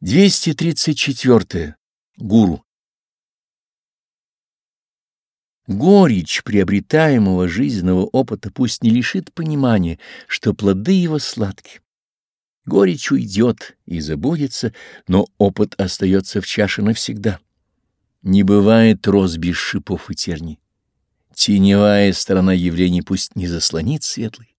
234. Гуру. Горечь приобретаемого жизненного опыта пусть не лишит понимания, что плоды его сладки. Горечь уйдет и забудется, но опыт остается в чаше навсегда. Не бывает роз без шипов и терни. Теневая сторона явлений пусть не заслонит светлый.